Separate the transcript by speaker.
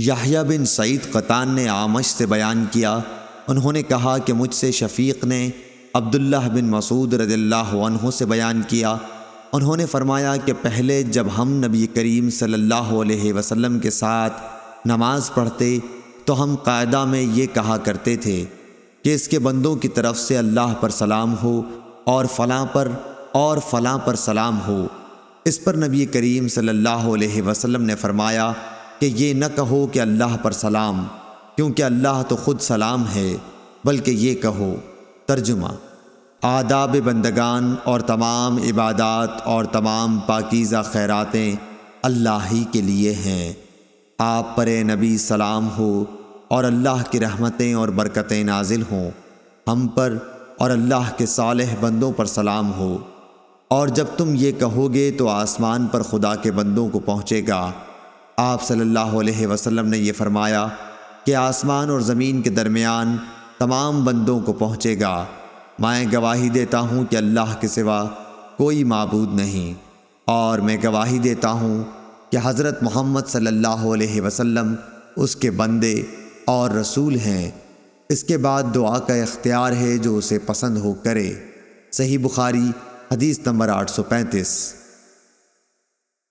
Speaker 1: یحییٰ بن سعید قطان نے آمش سے بیان کیا۔ انہوں نے کہا کہ مجھ سے شفیق نے عبداللہ بن مسعود رضی اللہ عنہ سے بیان کیا۔ انہوں نے فرمایا کہ پہلے جب ہم نبی کریم صلی اللہ علیہ وسلم کے ساتھ نماز پڑھتے تو ہم قاعدہ میں یہ کہا کرتے تھے کہ اس کے بندوں کی طرف سے اللہ پر سلام ہو اور فلاں پر اور فلاں پر سلام ہو۔ اس پر نبی کریم صلی اللہ علیہ وسلم نے فرمایا کہ یہ نہ کہو کہ اللہ پر سلام، کیونکہ اللہ تو خود سلام ہے، بلکہ یہ کہو، ترجمہ، آداب بندگان اور تمام عبادات اور تمام پاکیزہ خیراتیں اللہ ہی کے لیے ہیں۔ آپ پر نبی سلام ہو اور اللہ کی رحمتیں اور برکتیں نازل ہوں۔ ہم پر اور اللہ کے صالح بندوں پر سلام ہو۔ اور جب تم یہ کہو گے تو آسمان پر خدا کے بندوں کو پہنچے گا۔ آپ صلی اللہ علیہ وسلم نے یہ فرمایا کہ آسمان اور زمین کے درمیان تمام بندوں کو پہنچے گا۔ میں گواہی دیتا ہوں کہ اللہ کے سوا کوئی معبود نہیں۔ اور میں گواہی دیتا ہوں کہ حضرت محمد صلی اللہ علیہ وسلم اس کے بندے اور رسول ہیں۔ اس کے بعد دعا کا اختیار ہے جو اسے پسند ہو کرے۔ صحیح بخاری، حدیث نمبر آٹھ سو پینتیس۔